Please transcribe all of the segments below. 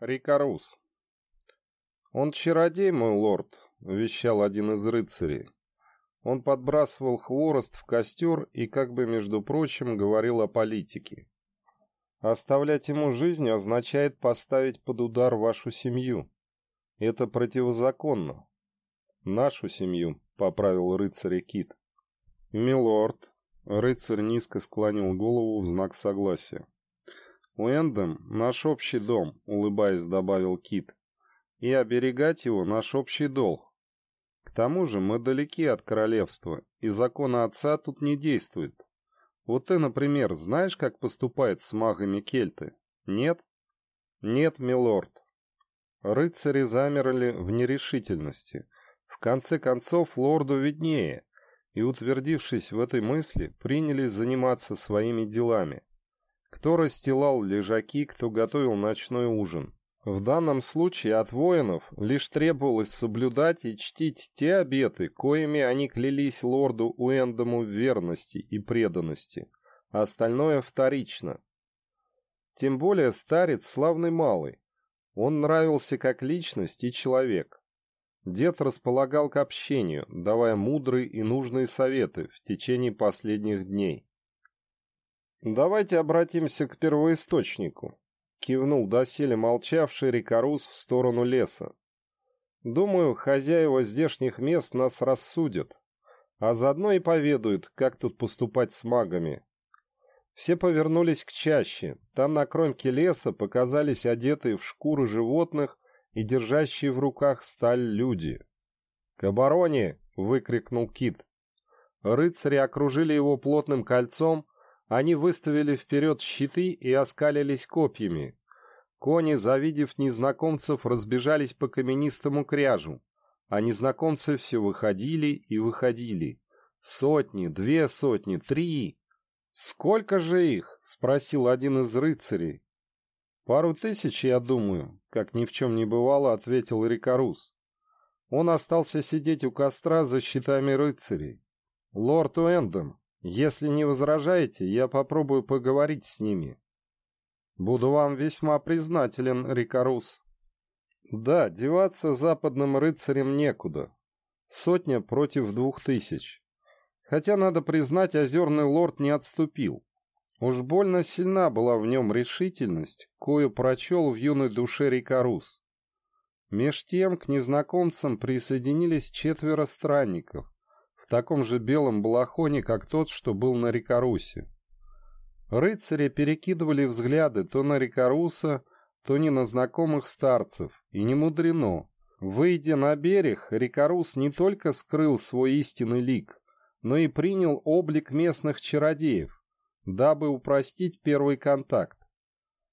Рикарус. «Он чародей, мой лорд», — вещал один из рыцарей. Он подбрасывал хворост в костер и, как бы, между прочим, говорил о политике. Оставлять ему жизнь означает поставить под удар вашу семью. Это противозаконно. Нашу семью, — поправил рыцарь Кит. Милорд. Рыцарь низко склонил голову в знак согласия. «Уэндом — наш общий дом», — улыбаясь, добавил Кит. «И оберегать его — наш общий долг. К тому же мы далеки от королевства, и законы отца тут не действуют. Вот ты, например, знаешь, как поступает с магами кельты? Нет? Нет, милорд. Рыцари замерли в нерешительности. В конце концов, лорду виднее, и, утвердившись в этой мысли, принялись заниматься своими делами. Кто расстилал лежаки, кто готовил ночной ужин. В данном случае от воинов лишь требовалось соблюдать и чтить те обеты, коими они клялись лорду Уэндому в верности и преданности, а остальное вторично. Тем более старец славный малый. Он нравился как личность и человек. Дед располагал к общению, давая мудрые и нужные советы в течение последних дней. «Давайте обратимся к первоисточнику», — кивнул доселе молчавший Рикарус в сторону леса. «Думаю, хозяева здешних мест нас рассудят, а заодно и поведают, как тут поступать с магами». Все повернулись к чаще. Там на кромке леса показались одетые в шкуры животных и держащие в руках сталь люди. «К обороне!» — выкрикнул Кит. Рыцари окружили его плотным кольцом, они выставили вперед щиты и оскалились копьями. Кони, завидев незнакомцев, разбежались по каменистому кряжу, а незнакомцы все выходили и выходили. Сотни, две сотни, три. «Сколько же их?» — спросил один из рыцарей. «Пару тысяч, я думаю», — как ни в чем не бывало, ответил Рикарус. Он остался сидеть у костра за щитами рыцарей. «Лорд Уэндом, если не возражаете, я попробую поговорить с ними. Буду вам весьма признателен, Рикарус. Да, деваться западным рыцарям некуда. Сотня против двух тысяч. Хотя, надо признать, озерный лорд не отступил. Уж больно сильна была в нем решительность, кою прочел в юной душе Рикарус. Меж тем к незнакомцам присоединились четверо странников, таком же белом балахоне, как тот, что был на Рикарусе. Рыцари перекидывали взгляды то на Рикаруса, то не на знакомых старцев, и не мудрено. Выйдя на берег, Рикарус не только скрыл свой истинный лик, но и принял облик местных чародеев, дабы упростить первый контакт.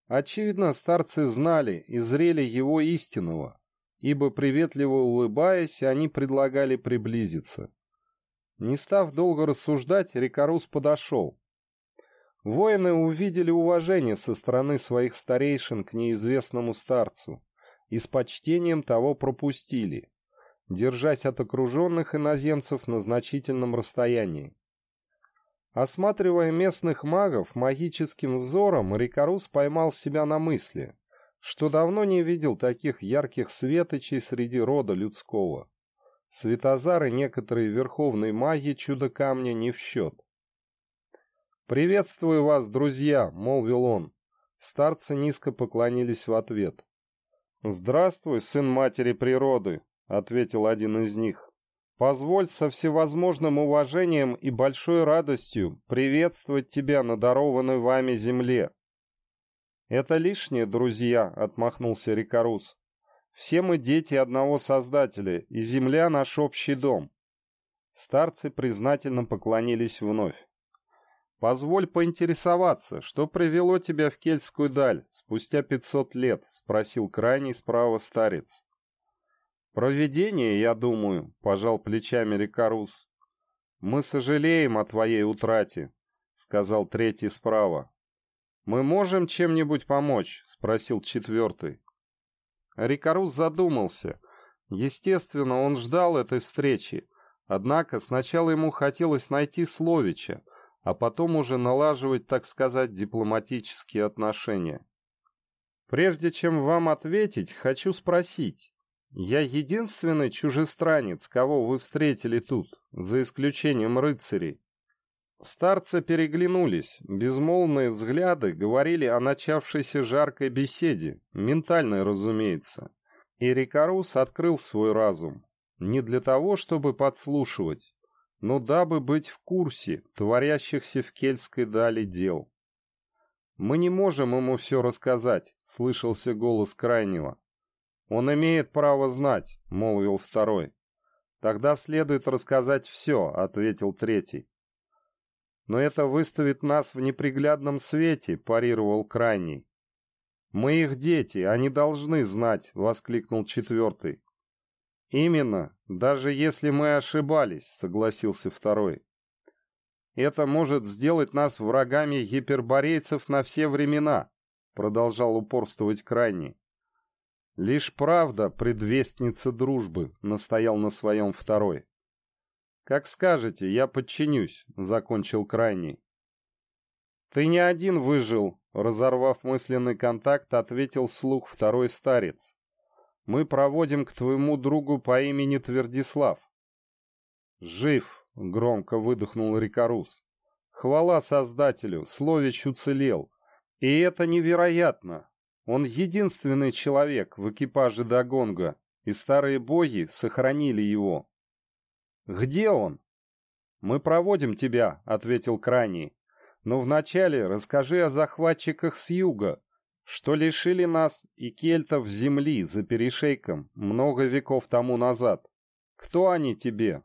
Очевидно, старцы знали и зрели его истинного, ибо, приветливо улыбаясь, они предлагали приблизиться. Не став долго рассуждать, Рикарус подошел. Воины увидели уважение со стороны своих старейшин к неизвестному старцу и с почтением того пропустили, держась от окруженных иноземцев на значительном расстоянии. Осматривая местных магов магическим взором, Рикарус поймал себя на мысли, что давно не видел таких ярких светочей среди рода людского. Светозары некоторые верховные маги чудо-камня не в счет. «Приветствую вас, друзья!» — молвил он. Старцы низко поклонились в ответ. «Здравствуй, сын матери природы!» — ответил один из них. «Позволь со всевозможным уважением и большой радостью приветствовать тебя на дарованной вами земле». «Это лишнее, друзья!» — отмахнулся Рикарус. Все мы дети одного Создателя, и земля — наш общий дом. Старцы признательно поклонились вновь. «Позволь поинтересоваться, что привело тебя в Кельтскую даль спустя пятьсот лет?» — спросил крайний справа старец. «Провидение, я думаю», — пожал плечами Рикарус. «Мы сожалеем о твоей утрате», — сказал третий справа. «Мы можем чем-нибудь помочь?» — спросил четвертый. Рикарус задумался. Естественно, он ждал этой встречи. Однако сначала ему хотелось найти Словича, а потом уже налаживать, так сказать, дипломатические отношения. Прежде чем вам ответить, хочу спросить. Я единственный чужестранец, кого вы встретили тут, за исключением рыцарей. Старцы переглянулись, безмолвные взгляды говорили о начавшейся жаркой беседе, ментальной, разумеется. И Рикарус открыл свой разум. Не для того, чтобы подслушивать, но дабы быть в курсе творящихся в Кельтской дали дел. «Мы не можем ему все рассказать», — слышался голос крайнего. «Он имеет право знать», — молвил второй. «Тогда следует рассказать все», — ответил третий. «Но это выставит нас в неприглядном свете», — парировал крайний. «Мы их дети, они должны знать», — воскликнул четвертый. «Именно, даже если мы ошибались», — согласился второй. «Это может сделать нас врагами гиперборейцев на все времена», — продолжал упорствовать крайний. «Лишь правда, предвестница дружбы», — настоял на своем второй. «Как скажете, я подчинюсь», — закончил крайний. «Ты не один выжил», — разорвав мысленный контакт, ответил вслух второй старец мы проводим к твоему другу по имени Твердислав». «Жив!» — громко выдохнул Рикарус. «Хвала Создателю! Слович уцелел! И это невероятно! Он единственный человек в экипаже Дагонга, и старые боги сохранили его». «Где он?» «Мы проводим тебя», — ответил Крайний. «Но вначале расскажи о захватчиках с юга, что лишили нас и кельтов земли за перешейком много веков тому назад. Кто они тебе?»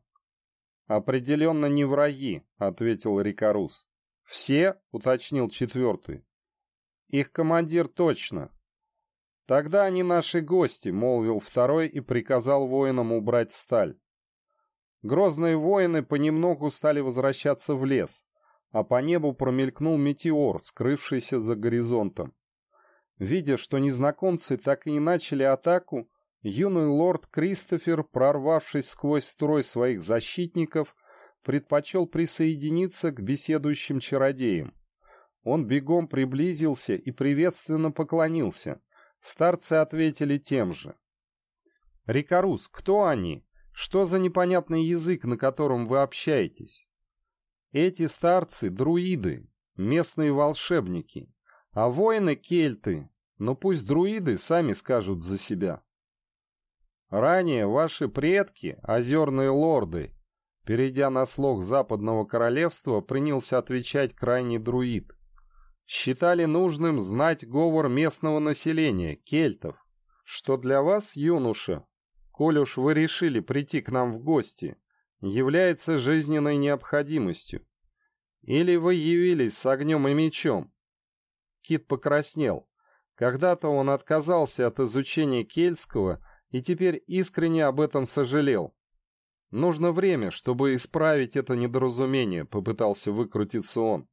«Определенно не враги», — ответил Рикарус. «Все?» — уточнил четвертый. «Их командир точно». «Тогда они наши гости», — молвил второй и приказал воинам убрать сталь. Грозные воины понемногу стали возвращаться в лес, а по небу промелькнул метеор, скрывшийся за горизонтом. Видя, что незнакомцы так и не начали атаку, юный лорд Кристофер, прорвавшись сквозь строй своих защитников, предпочел присоединиться к беседующим чародеям. Он бегом приблизился и приветственно поклонился. Старцы ответили тем же. «Рикарус, кто они? Что за непонятный язык, на котором вы общаетесь?» «Эти старцы — друиды, местные волшебники, а воины кельты, но пусть друиды сами скажут за себя. Ранее ваши предки, озерные лорды, перейдя на слог западного королевства, принялся отвечать крайний друид. Считали нужным знать говор местного населения, кельтов. Что для вас, юноша, коль уж вы решили прийти к нам в гости, является жизненной необходимостью. Или вы явились с огнем и мечом, Кит покраснел. Когда-то он отказался от изучения кельтского и теперь искренне об этом сожалел. «Нужно время, чтобы исправить это недоразумение», — попытался выкрутиться он.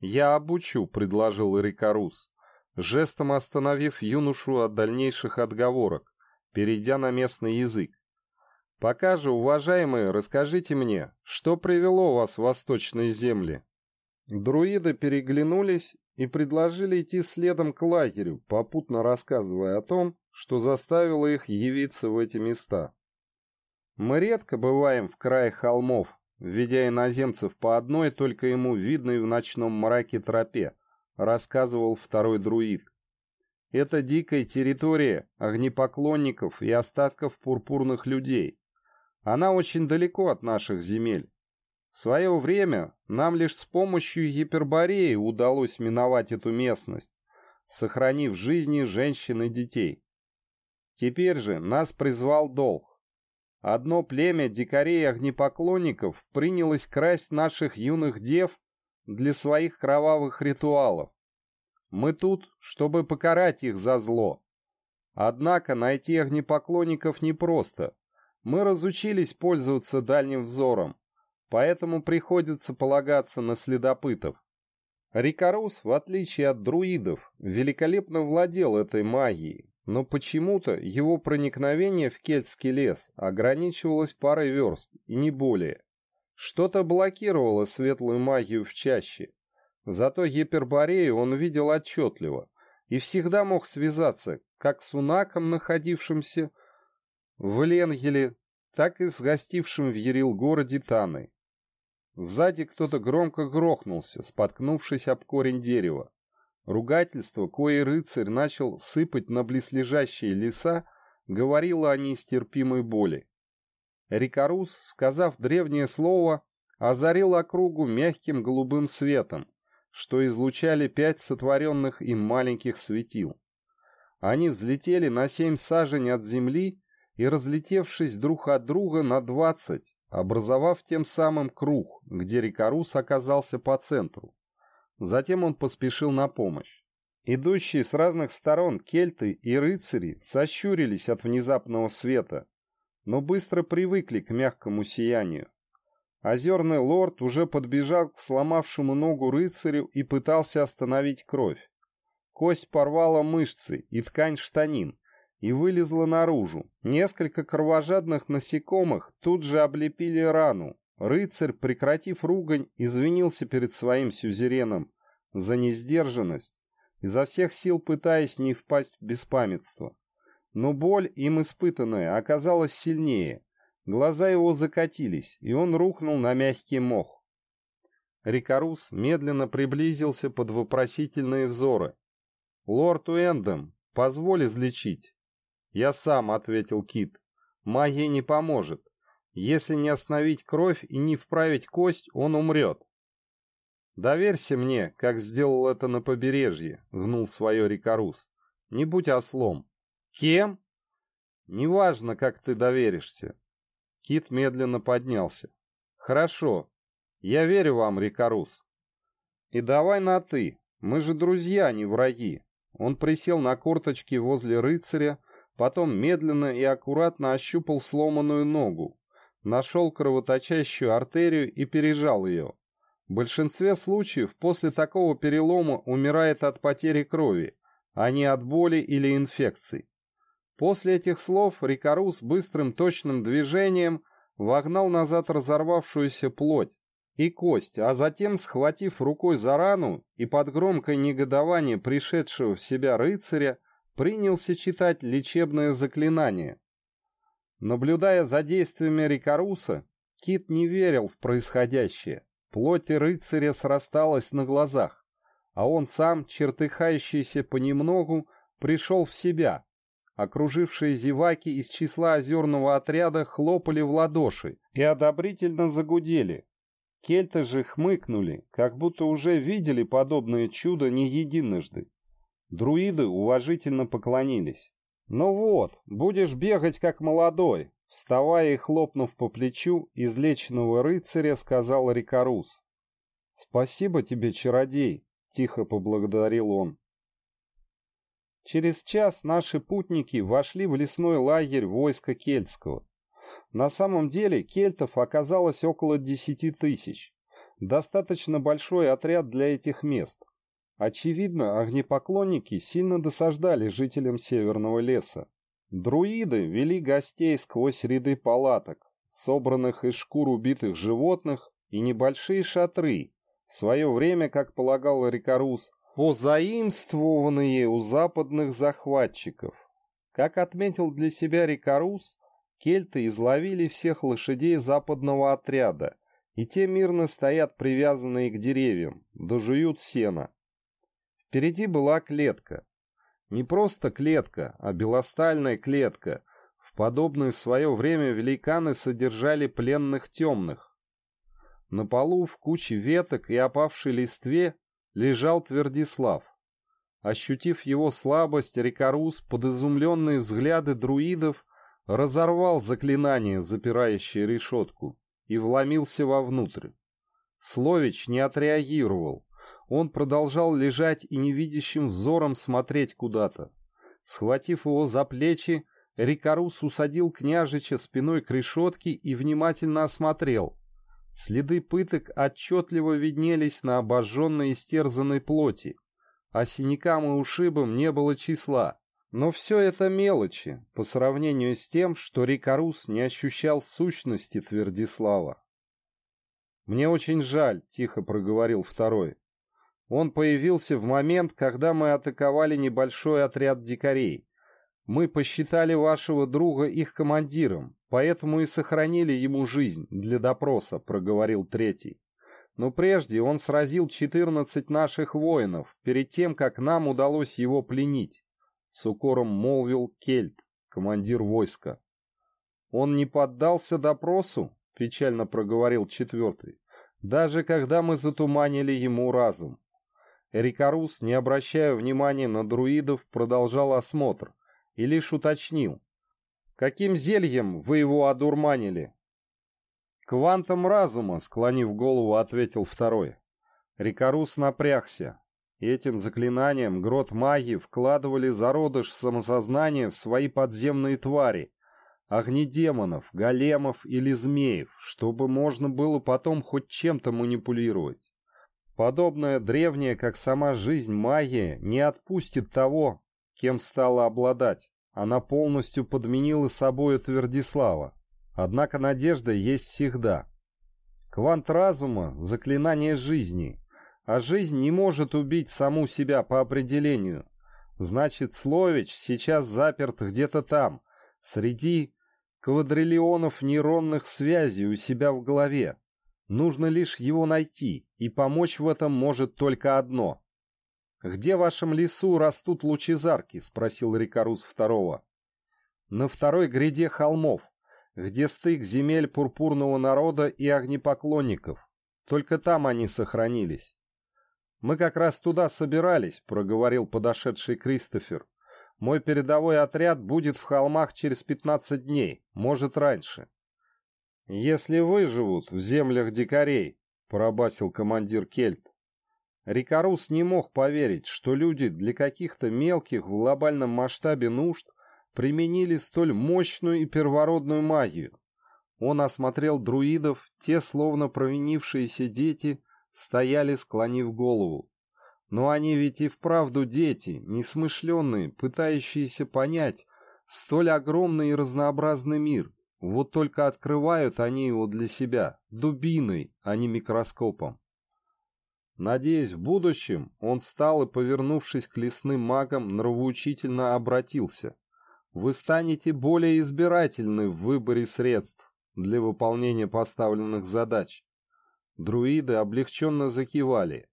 «Я обучу», — предложил Рикарус, жестом остановив юношу от дальнейших отговорок, перейдя на местный язык. «Пока же, уважаемые, расскажите мне, что привело вас в восточные земли?» Друиды переглянулись и предложили идти следом к лагерю, попутно рассказывая о том, что заставило их явиться в эти места. Мы редко бываем в крае холмов, ведя иноземцев по одной, только ему видной в ночном мраке тропе, рассказывал второй друид. Это дикая территория огнепоклонников и остатков пурпурных людей. Она очень далеко от наших земель. В свое время нам лишь с помощью гипербореи удалось миновать эту местность, сохранив жизни женщин и детей. Теперь же нас призвал долг. Одно племя дикарей-огнепоклонников принялось красть наших юных дев для своих кровавых ритуалов. Мы тут, чтобы покарать их за зло. Однако найти огнепоклонников непросто. Мы разучились пользоваться дальним взором, поэтому приходится полагаться на следопытов. Рикарус, в отличие от друидов, великолепно владел этой магией, но почему-то его проникновение в кельтский лес ограничивалось парой верст, и не более. Что-то блокировало светлую магию в чаще. Зато Гиперборею он видел отчетливо, и всегда мог связаться как с унаком, находившимся в Ленгеле, так и с гостившим в Ерил-городе Таной. Сзади кто-то громко грохнулся, споткнувшись об корень дерева. Ругательство, кое рыцарь начал сыпать на близлежащие леса, говорило о нестерпимой боли. Рикарус, сказав древнее слово, озарил округу мягким голубым светом, что излучали пять сотворенных им маленьких светил. Они взлетели на семь сажень от земли и, разлетевшись друг от друга на двадцать, образовав тем самым круг, где Рикарус оказался по центру. Затем он поспешил на помощь. Идущие с разных сторон кельты и рыцари сощурились от внезапного света, но быстро привыкли к мягкому сиянию. Озерный лорд уже подбежал к сломавшему ногу рыцарю и пытался остановить кровь. Кость порвала мышцы и ткань штанин и вылезла наружу. Несколько кровожадных насекомых тут же облепили рану, Рыцарь, прекратив ругань, извинился перед своим сюзереном за несдержанность, изо всех сил пытаясь не впасть в беспамятство. Но боль, им испытанная, оказалась сильнее. Глаза его закатились, и он рухнул на мягкий мох. Рикарус медленно приблизился под вопросительные взоры. «Лорд Уэндом, позволь излечить». «Я сам», — ответил Кит. «Магия не поможет. Если не остановить кровь и не вправить кость, он умрет. «Доверься мне, как сделал это на побережье», — гнул свое Рикарус. «Не будь ослом». «Кем?» «Неважно, как ты доверишься». Кит медленно поднялся. «Хорошо. Я верю вам, Рикарус. И давай на «ты». Мы же друзья, а не враги». Он присел на корточки возле рыцаря, потом медленно и аккуратно ощупал сломанную ногу, нашел кровоточащую артерию и пережал ее. В большинстве случаев после такого перелома умирает от потери крови, а не от боли или инфекций. После этих слов Рикарус быстрым точным движением вогнал назад разорвавшуюся плоть и кость, а затем, схватив рукой за рану и под громкое негодование пришедшего в себя рыцаря, принялся читать лечебное заклинание, Наблюдая за действиями Рикаруса, Кит не верил в происходящее. Плоть рыцаря срасталась на глазах, а он сам, чертыхающийся понемногу, пришел в себя. Окружившие зеваки из числа озерного отряда хлопали в ладоши и одобрительно загудели. Кельты же хмыкнули, как будто уже видели подобное чудо не единожды. Друиды уважительно поклонились. «Ну вот, будешь бегать как молодой», — вставая и хлопнув по плечу излеченного рыцаря, сказал Рикарус. «Спасибо тебе, чародей», — тихо поблагодарил он. Через час наши путники вошли в лесной лагерь войска кельтского. На самом деле кельтов оказалось около десяти тысяч. Достаточно большой отряд для этих мест. Очевидно, огнепоклонники сильно досаждали жителям Северного леса. Друиды вели гостей сквозь ряды палаток, собранных из шкур убитых животных, и небольшие шатры, в свое время, как полагал Рикарус, позаимствованные у западных захватчиков. Как отметил для себя Рикарус, кельты изловили всех лошадей западного отряда, и те мирно стоят привязанные к деревьям, дожуют сена. Впереди была клетка. Не просто клетка, а белостальная клетка. В подобную в свое время великаны содержали пленных темных. На полу в куче веток и опавшей листве лежал Твердислав. Ощутив его слабость, Рикарус под изумленные взгляды друидов разорвал заклинание, запирающее решетку, и вломился вовнутрь. Слович не отреагировал. Он продолжал лежать и невидящим взором смотреть куда-то. Схватив его за плечи, Рикарус усадил княжича спиной к решетке и внимательно осмотрел. Следы пыток отчетливо виднелись на обожженной и стерзанной плоти, а синякам и ушибам не было числа. Но все это мелочи по сравнению с тем, что Рикарус не ощущал сущности Твердислава. «Мне очень жаль», — тихо проговорил второй. Он появился в момент, когда мы атаковали небольшой отряд дикарей. Мы посчитали вашего друга их командиром, поэтому и сохранили ему жизнь для допроса», — проговорил третий. «Но прежде он сразил 14 наших воинов, перед тем, как нам удалось его пленить», — с укором молвил Кельт, командир войска. «Он не поддался допросу?» — печально проговорил четвертый. «Даже когда мы затуманили ему разум». Эрикарус, не обращая внимания на друидов, продолжал осмотр и лишь уточнил. «Каким зельем вы его одурманили?» «Квантом разума», — склонив голову, ответил второй. Рикарус напрягся. Этим заклинанием грот маги вкладывали зародыш самосознания в свои подземные твари, огнедемонов, големов или змеев, чтобы можно было потом хоть чем-то манипулировать. Подобная древняя, как сама жизнь магия, не отпустит того, кем стала обладать. Она полностью подменила собою Твердислава. Однако надежда есть всегда. Квант разума – заклинание жизни, а жизнь не может убить саму себя по определению. Значит, Слович сейчас заперт где-то там, среди квадриллионов нейронных связей у себя в голове. Нужно лишь его найти, и помочь в этом может только одно. «Где в вашем лесу растут лучезарки?» — спросил Рикарус второго. «На второй гряде холмов, где стык земель пурпурного народа и огнепоклонников. Только там они сохранились». «Мы как раз туда собирались», — проговорил подошедший Кристофер. «Мой передовой отряд будет в холмах через пятнадцать дней, может, раньше. «Если выживут в землях дикарей», — пробасил командир Кельт. Рикарус не мог поверить, что люди для каких-то мелких в глобальном масштабе нужд применили столь мощную и первородную магию. Он осмотрел друидов, те, словно провинившиеся дети, стояли, склонив голову. Но они ведь и вправду дети, несмышленные, пытающиеся понять столь огромный и разнообразный мир, вот только открывают они его для себя дубиной, а не микроскопом. Надеясь, в будущем он встал и, повернувшись к лесным магам, нравоучительно обратился. Вы станете более избирательны в выборе средств для выполнения поставленных задач. Друиды облегченно закивали.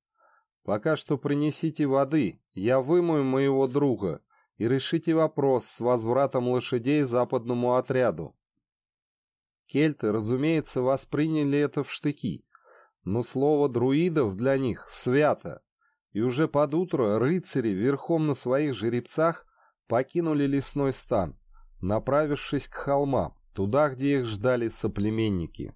Пока что принесите воды, я вымою моего друга и решите вопрос с возвратом лошадей западному отряду. Кельты, разумеется, восприняли это в штыки, но слово друидов для них свято, и уже под утро рыцари верхом на своих жеребцах покинули лесной стан, направившись к холмам, туда, где их ждали соплеменники.